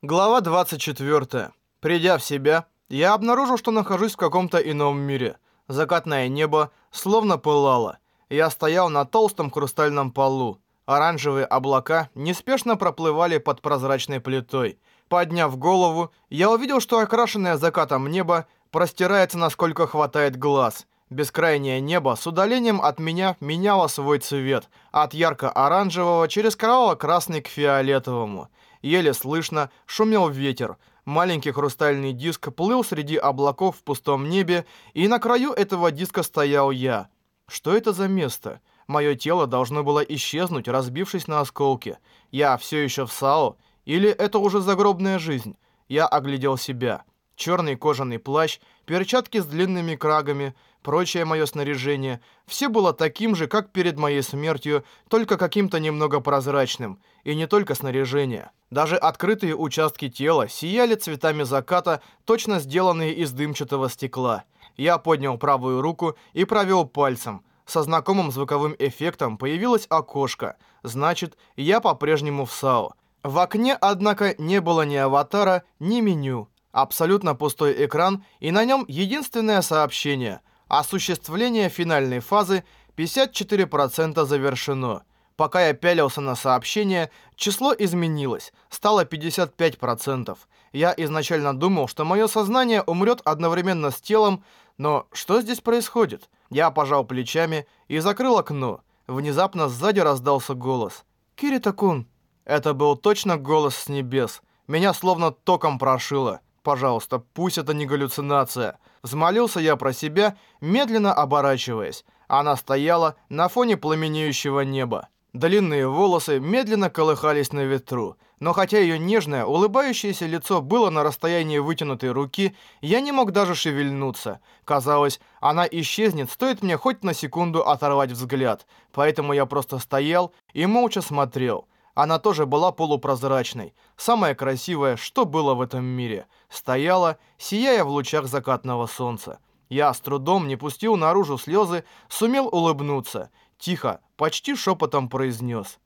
Глава 24. Придя в себя, я обнаружил, что нахожусь в каком-то ином мире. Закатное небо словно пылало. Я стоял на толстом хрустальном полу. Оранжевые облака неспешно проплывали под прозрачной плитой. Подняв голову, я увидел, что окрашенное закатом небо простирается насколько хватает глаз. Бескрайнее небо с удалением от меня меняло свой цвет, от ярко-оранжевого через кроваво-красный к фиолетовому. Еле слышно шумел ветер. Маленький хрустальный диск плыл среди облаков в пустом небе, и на краю этого диска стоял я. Что это за место? Мое тело должно было исчезнуть, разбившись на осколки. Я все еще в САО? Или это уже загробная жизнь? Я оглядел себя. Черный кожаный плащ, перчатки с длинными крагами, прочее мое снаряжение. Все было таким же, как перед моей смертью, только каким-то немного прозрачным. И не только снаряжение. Даже открытые участки тела сияли цветами заката, точно сделанные из дымчатого стекла. Я поднял правую руку и провел пальцем. Со знакомым звуковым эффектом появилось окошко. Значит, я по-прежнему в САО. В окне, однако, не было ни аватара, ни меню. Абсолютно пустой экран, и на нем единственное сообщение. Осуществление финальной фазы 54% завершено. Пока я пялился на сообщение, число изменилось, стало 55%. Я изначально думал, что мое сознание умрет одновременно с телом, но что здесь происходит? Я пожал плечами и закрыл окно. Внезапно сзади раздался голос. «Кирита-кун!» Это был точно голос с небес. Меня словно током прошило. Пожалуйста, пусть это не галлюцинация. Взмолился я про себя, медленно оборачиваясь. Она стояла на фоне пламенеющего неба. Длинные волосы медленно колыхались на ветру, но хотя ее нежное, улыбающееся лицо было на расстоянии вытянутой руки, я не мог даже шевельнуться. Казалось, она исчезнет, стоит мне хоть на секунду оторвать взгляд, поэтому я просто стоял и молча смотрел. Она тоже была полупрозрачной, самое красивое, что было в этом мире. Стояла, сияя в лучах закатного солнца. Я с трудом не пустил наружу слезы, сумел улыбнуться — тихо, почти шепотом произнес.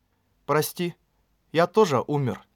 «Прости, я тоже умер».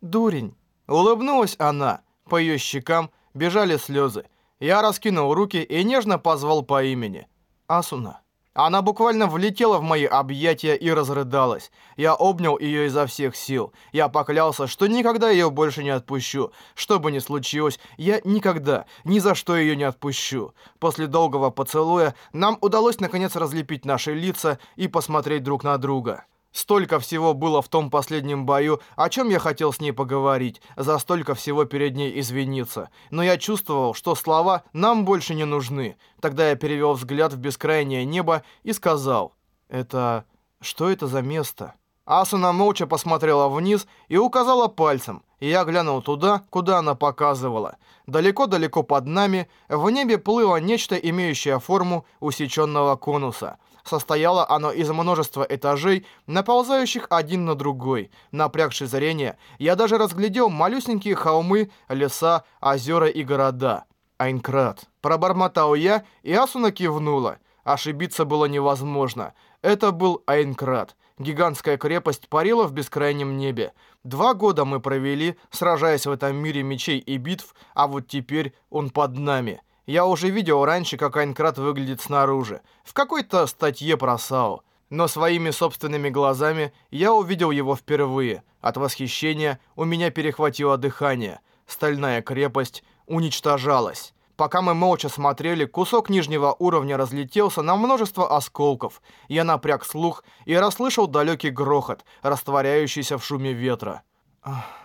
«Дурень!» Улыбнулась она. По ее щекам бежали слезы. Я раскинул руки и нежно позвал по имени. «Асуна». Она буквально влетела в мои объятия и разрыдалась. Я обнял ее изо всех сил. Я поклялся, что никогда ее больше не отпущу. Что бы ни случилось, я никогда, ни за что ее не отпущу. После долгого поцелуя нам удалось наконец разлепить наши лица и посмотреть друг на друга. Столько всего было в том последнем бою, о чем я хотел с ней поговорить, за столько всего перед ней извиниться. Но я чувствовал, что слова нам больше не нужны. Тогда я перевел взгляд в бескрайнее небо и сказал, «Это... что это за место?» Асуна молча посмотрела вниз и указала пальцем, и я глянул туда, куда она показывала. Далеко-далеко под нами в небе плыло нечто, имеющее форму усеченного конуса — Состояло оно из множества этажей, наползающих один на другой. Напрягши зрение, я даже разглядел малюсенькие холмы, леса, озера и города. Айнкрат. Пробормотал я, и Асуна кивнула. Ошибиться было невозможно. Это был Айнкрат. Гигантская крепость парила в бескрайнем небе. Два года мы провели, сражаясь в этом мире мечей и битв, а вот теперь он под нами. Я уже видел раньше, как Айнкрат выглядит снаружи, в какой-то статье про САО. Но своими собственными глазами я увидел его впервые. От восхищения у меня перехватило дыхание. Стальная крепость уничтожалась. Пока мы молча смотрели, кусок нижнего уровня разлетелся на множество осколков. Я напряг слух и расслышал далекий грохот, растворяющийся в шуме ветра. Ах...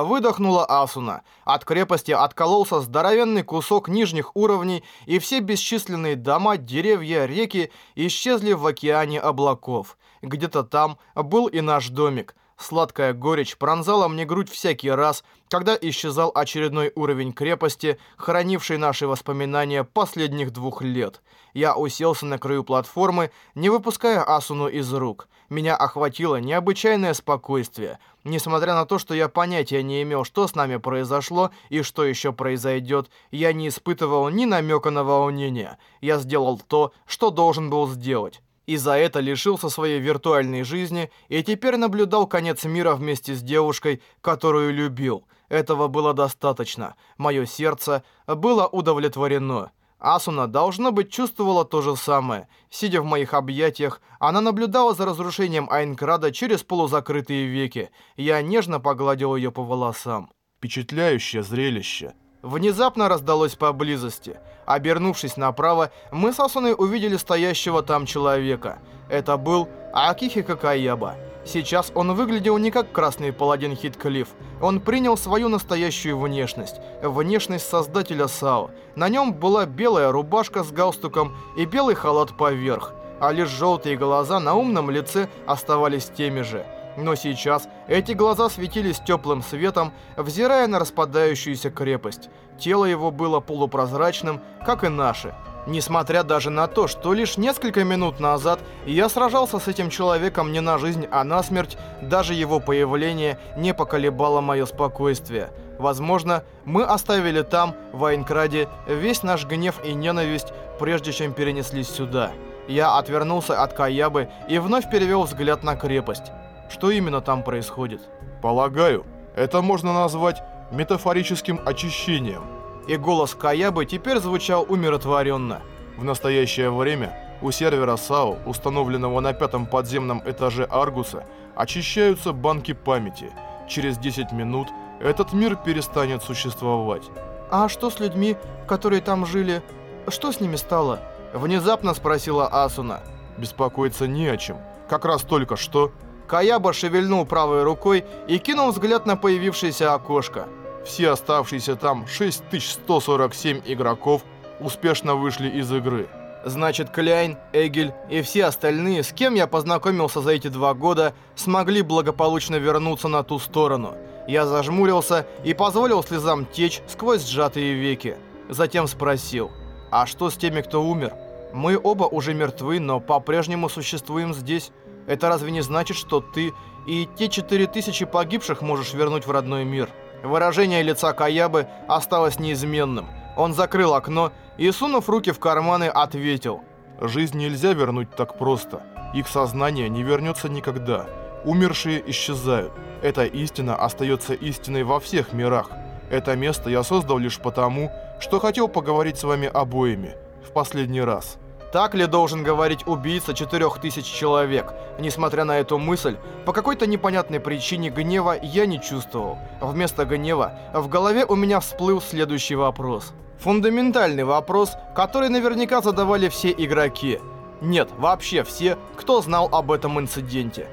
Выдохнула Асуна. От крепости откололся здоровенный кусок нижних уровней, и все бесчисленные дома, деревья, реки исчезли в океане облаков. Где-то там был и наш домик. Сладкая горечь пронзала мне грудь всякий раз, когда исчезал очередной уровень крепости, хранивший наши воспоминания последних двух лет. Я уселся на краю платформы, не выпуская Асуну из рук. Меня охватило необычайное спокойствие. Несмотря на то, что я понятия не имел, что с нами произошло и что еще произойдет, я не испытывал ни намека на волнение. Я сделал то, что должен был сделать и за это лишился своей виртуальной жизни и теперь наблюдал конец мира вместе с девушкой, которую любил. Этого было достаточно. Мое сердце было удовлетворено. Асуна, должно быть, чувствовала то же самое. Сидя в моих объятиях, она наблюдала за разрушением Айнкрада через полузакрытые веки. Я нежно погладил ее по волосам. Впечатляющее зрелище. Внезапно раздалось поблизости. Обернувшись направо, мы с Асуной увидели стоящего там человека. Это был Акихи Какаяба. Сейчас он выглядел не как красный паладин Хитклифф. Он принял свою настоящую внешность. Внешность создателя САО. На нем была белая рубашка с галстуком и белый халат поверх. А лишь желтые глаза на умном лице оставались теми же. Но сейчас эти глаза светились теплым светом, взирая на распадающуюся крепость. Тело его было полупрозрачным, как и наше. Несмотря даже на то, что лишь несколько минут назад я сражался с этим человеком не на жизнь, а на смерть, даже его появление не поколебало мое спокойствие. Возможно, мы оставили там, в Айнкраде, весь наш гнев и ненависть, прежде чем перенеслись сюда. Я отвернулся от Каябы и вновь перевел взгляд на крепость. Что именно там происходит? Полагаю, это можно назвать метафорическим очищением и голос Каябы теперь звучал умиротворенно. В настоящее время у сервера САО, установленного на пятом подземном этаже Аргуса, очищаются банки памяти. Через 10 минут этот мир перестанет существовать. «А что с людьми, которые там жили? Что с ними стало?» Внезапно спросила Асуна. «Беспокоиться не о чем. Как раз только что...» Каяба шевельнул правой рукой и кинул взгляд на появившееся окошко. Все оставшиеся там 6147 игроков успешно вышли из игры. Значит, Кляйн, Эгель и все остальные, с кем я познакомился за эти два года, смогли благополучно вернуться на ту сторону. Я зажмурился и позволил слезам течь сквозь сжатые веки. Затем спросил, а что с теми, кто умер? Мы оба уже мертвы, но по-прежнему существуем здесь. Это разве не значит, что ты и те 4000 погибших можешь вернуть в родной мир?» Выражение лица Каябы осталось неизменным. Он закрыл окно и, сунув руки в карманы, ответил. «Жизнь нельзя вернуть так просто. Их сознание не вернется никогда. Умершие исчезают. Эта истина остается истиной во всех мирах. Это место я создал лишь потому, что хотел поговорить с вами обоими. В последний раз». Так ли должен говорить убийца четырех тысяч человек? Несмотря на эту мысль, по какой-то непонятной причине гнева я не чувствовал. Вместо гнева в голове у меня всплыл следующий вопрос. Фундаментальный вопрос, который наверняка задавали все игроки. Нет, вообще все, кто знал об этом инциденте.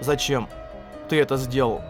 Зачем ты это сделал?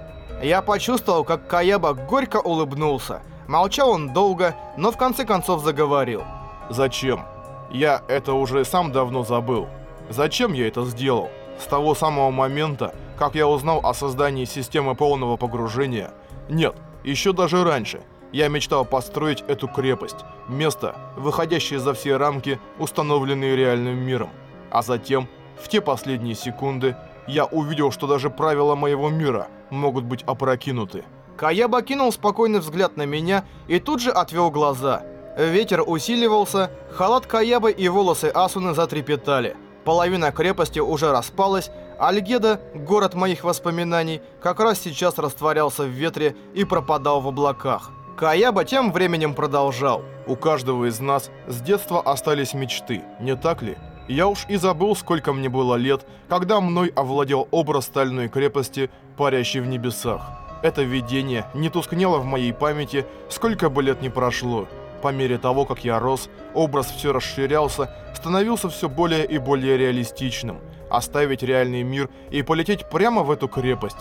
Я почувствовал, как Каяба горько улыбнулся. Молчал он долго, но в конце концов заговорил. «Зачем?» Я это уже сам давно забыл. Зачем я это сделал? С того самого момента, как я узнал о создании системы полного погружения? Нет, еще даже раньше. Я мечтал построить эту крепость, место, выходящее за все рамки, установленные реальным миром. А затем, в те последние секунды, я увидел, что даже правила моего мира могут быть опрокинуты. Каяба кинул спокойный взгляд на меня и тут же отвел глаза – Ветер усиливался, халат Каябы и волосы Асуны затрепетали. Половина крепости уже распалась, Альгеда, город моих воспоминаний, как раз сейчас растворялся в ветре и пропадал в облаках. Каяба тем временем продолжал. «У каждого из нас с детства остались мечты, не так ли? Я уж и забыл, сколько мне было лет, когда мной овладел образ стальной крепости, парящей в небесах. Это видение не тускнело в моей памяти, сколько бы лет ни прошло. По мере того, как я рос, образ все расширялся, становился все более и более реалистичным. Оставить реальный мир и полететь прямо в эту крепость.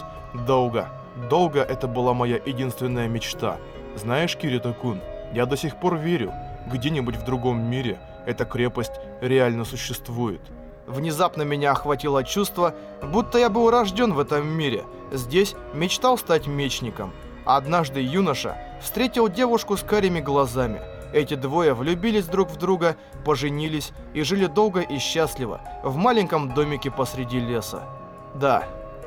Долго, долго это была моя единственная мечта. Знаешь, Кирита-кун, я до сих пор верю, где-нибудь в другом мире эта крепость реально существует. Внезапно меня охватило чувство, будто я был рожден в этом мире. Здесь мечтал стать мечником. Однажды юноша встретил девушку с карими глазами. Эти двое влюбились друг в друга, поженились и жили долго и счастливо в маленьком домике посреди леса. Да,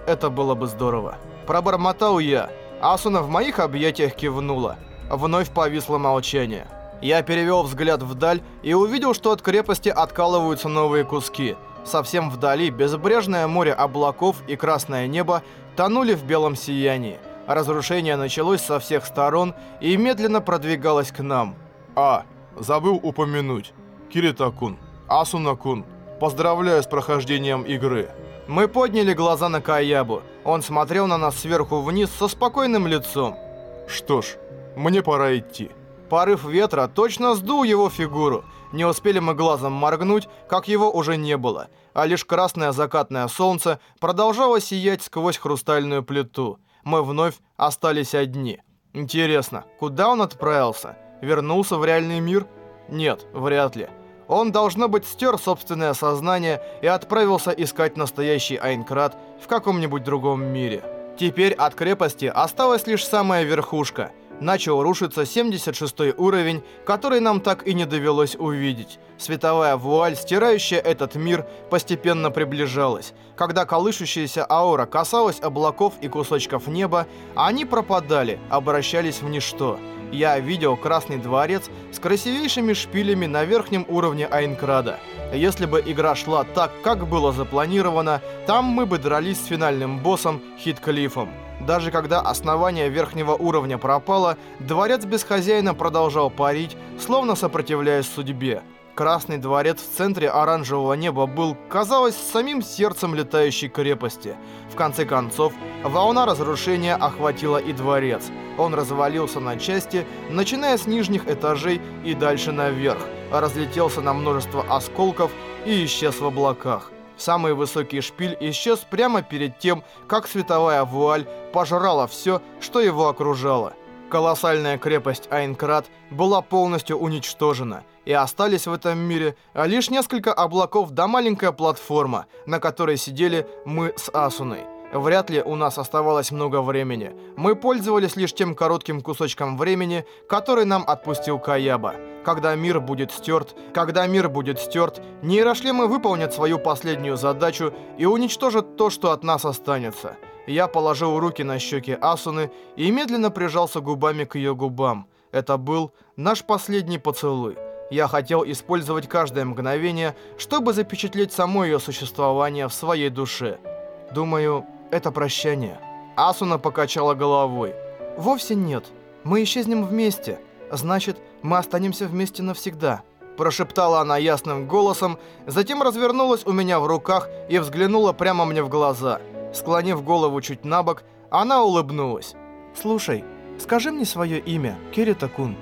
это было бы здорово. Пробормотал я. Асуна в моих объятиях кивнула. Вновь повисло молчание. Я перевел взгляд вдаль и увидел, что от крепости откалываются новые куски. Совсем вдали безбрежное море облаков и красное небо тонули в белом сиянии. Разрушение началось со всех сторон и медленно продвигалось к нам. А, забыл упомянуть. Кирита-кун, Асуна-кун, поздравляю с прохождением игры. Мы подняли глаза на Каябу. Он смотрел на нас сверху вниз со спокойным лицом. Что ж, мне пора идти. Порыв ветра точно сдул его фигуру. Не успели мы глазом моргнуть, как его уже не было, а лишь красное закатное солнце продолжало сиять сквозь хрустальную плиту. Мы вновь остались одни. Интересно, куда он отправился? Вернулся в реальный мир? Нет, вряд ли. Он, должно быть, стер собственное сознание и отправился искать настоящий Айнкрат в каком-нибудь другом мире. Теперь от крепости осталась лишь самая верхушка – начал рушиться 76 уровень, который нам так и не довелось увидеть. Световая вуаль, стирающая этот мир, постепенно приближалась. Когда колышущаяся аура касалась облаков и кусочков неба, они пропадали, обращались в ничто. Я видел Красный дворец с красивейшими шпилями на верхнем уровне Айнкрада. Если бы игра шла так, как было запланировано, там мы бы дрались с финальным боссом Хитклифом. Даже когда основание верхнего уровня пропало, дворец без хозяина продолжал парить, словно сопротивляясь судьбе. Красный дворец в центре оранжевого неба был, казалось, самим сердцем летающей крепости. В конце концов, волна разрушения охватила и дворец. Он развалился на части, начиная с нижних этажей и дальше наверх, разлетелся на множество осколков и исчез в облаках. Самый высокий шпиль исчез прямо перед тем, как световая вуаль пожрала все, что его окружало. Колоссальная крепость Айнкрат была полностью уничтожена, и остались в этом мире лишь несколько облаков да маленькая платформа, на которой сидели мы с Асуной. Вряд ли у нас оставалось много времени. Мы пользовались лишь тем коротким кусочком времени, который нам отпустил Каяба. Когда мир будет стерт, когда мир будет стерт, нейрошлемы выполнят свою последнюю задачу и уничтожат то, что от нас останется. Я положил руки на щеки Асуны и медленно прижался губами к ее губам. Это был наш последний поцелуй. Я хотел использовать каждое мгновение, чтобы запечатлеть само ее существование в своей душе. Думаю, это прощание. Асуна покачала головой. Вовсе нет. Мы исчезнем вместе. Значит, мы останемся вместе навсегда. Прошептала она ясным голосом, затем развернулась у меня в руках и взглянула прямо мне в глаза. Склонив голову чуть на бок, она улыбнулась. «Слушай, скажи мне свое имя, Кирита-кун.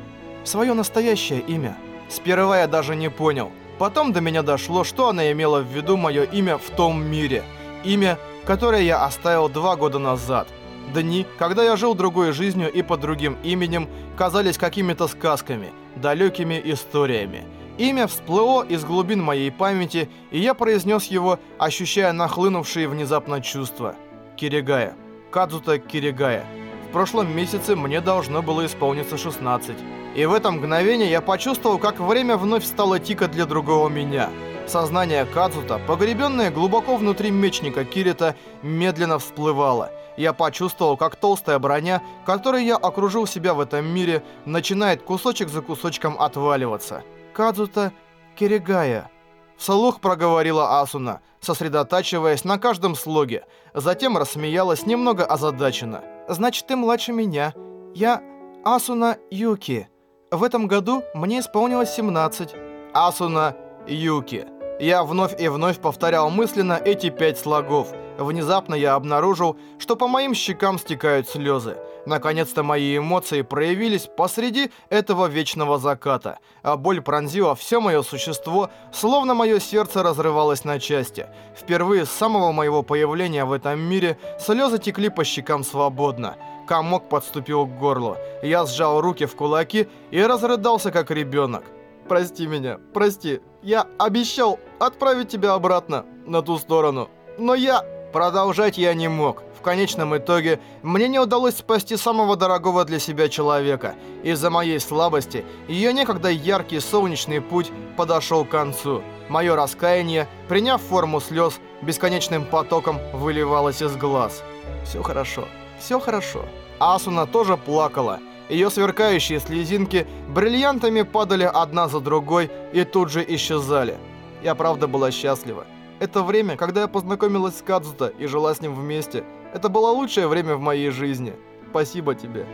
Свое настоящее имя». Сперва я даже не понял. Потом до меня дошло, что она имела в виду мое имя в том мире. Имя, которое я оставил два года назад. Дни, когда я жил другой жизнью и под другим именем, казались какими-то сказками, далекими историями. Имя всплыло из глубин моей памяти, и я произнес его, ощущая нахлынувшие внезапно чувства. Киригая. Кадзута Киригая. В прошлом месяце мне должно было исполниться 16. И в это мгновение я почувствовал, как время вновь стало тикать для другого меня – Сознание Кадзута, погребенное глубоко внутри мечника Кирита, медленно всплывало. Я почувствовал, как толстая броня, которой я окружил себя в этом мире, начинает кусочек за кусочком отваливаться. Кадзута Киригая. Вслух проговорила Асуна, сосредотачиваясь на каждом слоге. Затем рассмеялась немного озадаченно. «Значит, ты младше меня. Я Асуна Юки. В этом году мне исполнилось 17. Асуна Юки». Я вновь и вновь повторял мысленно эти пять слогов. Внезапно я обнаружил, что по моим щекам стекают слезы. Наконец-то мои эмоции проявились посреди этого вечного заката, а боль пронзила все мое существо, словно мое сердце разрывалось на части. Впервые с самого моего появления в этом мире слезы текли по щекам свободно. Комок подступил к горлу. Я сжал руки в кулаки и разрыдался, как ребенок. «Прости меня, прости, я обещал отправить тебя обратно, на ту сторону. Но я... Продолжать я не мог. В конечном итоге, мне не удалось спасти самого дорогого для себя человека. Из-за моей слабости, ее некогда яркий солнечный путь подошел к концу. Мое раскаяние, приняв форму слез, бесконечным потоком выливалось из глаз. Все хорошо, все хорошо. Асуна тоже плакала. Ее сверкающие слезинки бриллиантами падали одна за другой и тут же исчезали. Я правда была счастлива. Это время, когда я познакомилась с Кадзута и жила с ним вместе, это было лучшее время в моей жизни. Спасибо тебе.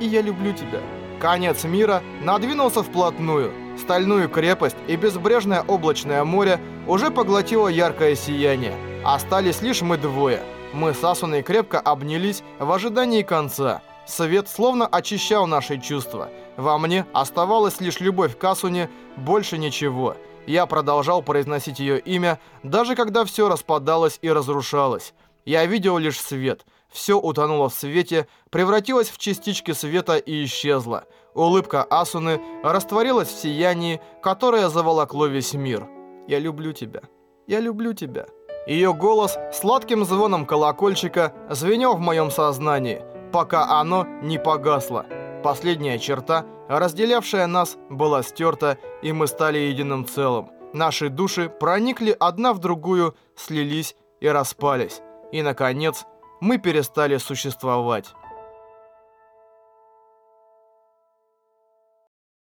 И я люблю тебя. Конец мира надвинулся вплотную. Стальную крепость и безбрежное облачное море уже поглотило яркое сияние. Остались лишь мы двое. Мы с Асуной крепко обнялись в ожидании конца. Свет словно очищал наши чувства. Во мне оставалась лишь любовь к Асуне, больше ничего. Я продолжал произносить ее имя, даже когда все распадалось и разрушалось. Я видел лишь свет. Все утонуло в свете, превратилось в частички света и исчезло. Улыбка Асуны растворилась в сиянии, которое заволокло весь мир. «Я люблю тебя. Я люблю тебя». Ее голос сладким звоном колокольчика звенел в моем сознании, пока оно не погасло. Последняя черта, разделявшая нас, была стерта, и мы стали единым целым. Наши души проникли одна в другую, слились и распались. И, наконец, мы перестали существовать.